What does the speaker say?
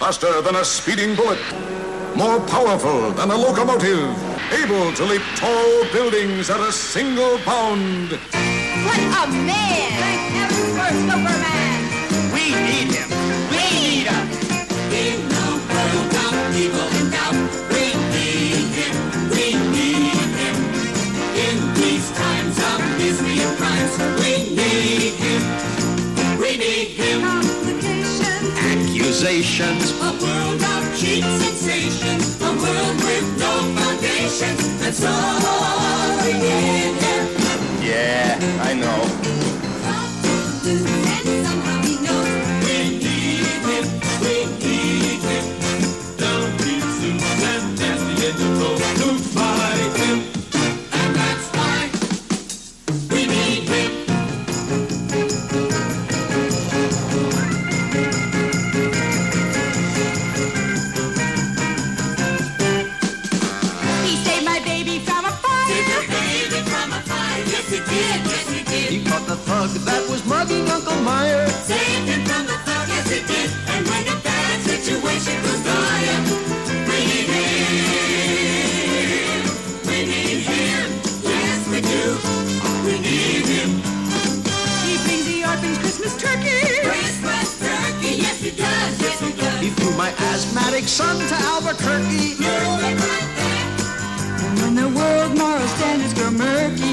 faster than a speeding bullet, more powerful than a locomotive, able to leap tall buildings at a single bound. What a man! Thank heaven for Superman! We need him. We need him. In the world of evil and doubt, we need him. We need him. In these times of misery and crimes, we need him. Accusations. A world of cheap sensations, a world with no foundation. That's all we. Yeah, I know. and somehow he did. He caught the thug that was mugging Uncle Meyer. Saved him from the thug, yes he did. And when a bad situation was dying, we need him. We need him. Yes, we do. We need him. He brings the orphans Christmas turkey. Christmas turkey, yes he does, yes he does. He flew my asthmatic son to Albuquerque. Flew right. And when the world moral standards grow murky.